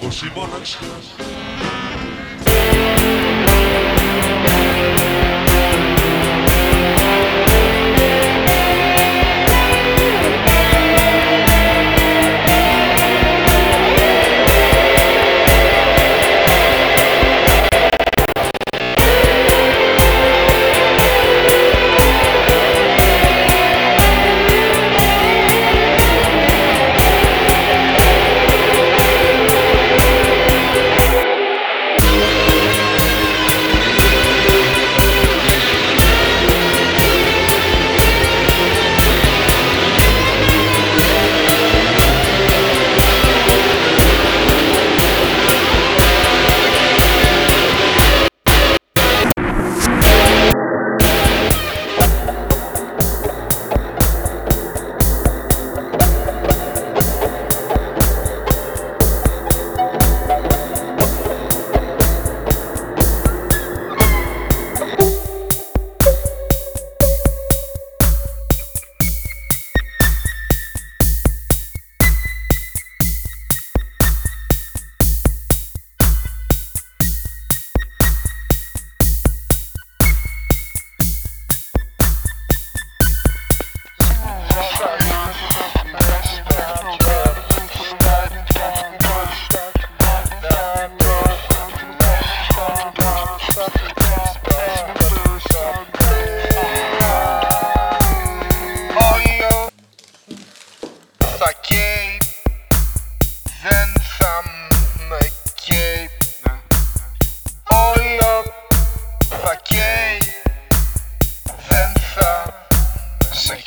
πως η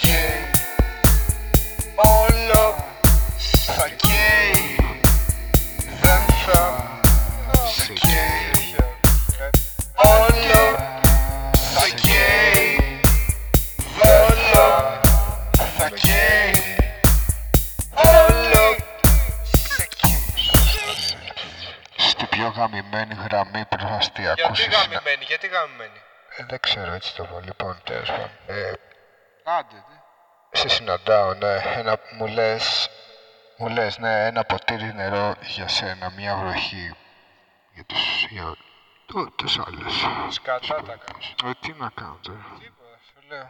καίει Όλο θα καίει Δεν θα σε καίει Όλο θα καίει Όλο θα καίει Όλο σε καίει Στην πιο γαμημένη γραμμή προς Γιατί αστιακούς συνα- γαμημένη, γιατί γαμημένη; Ε, δεν ξέρω έτσι το πω. Λοιπόν, τέλος πάντων. Ε, Άντε, δε. σε συναντάω, ναι. Ένα, μου λες, μου λες, ναι, ένα ποτήρι νερό για σένα, μια βροχή για τους, για το, τους άλλους. Σκατά τα κάνεις. Ε, τι να κάνω τώρα. Τίποτα, σου λέω.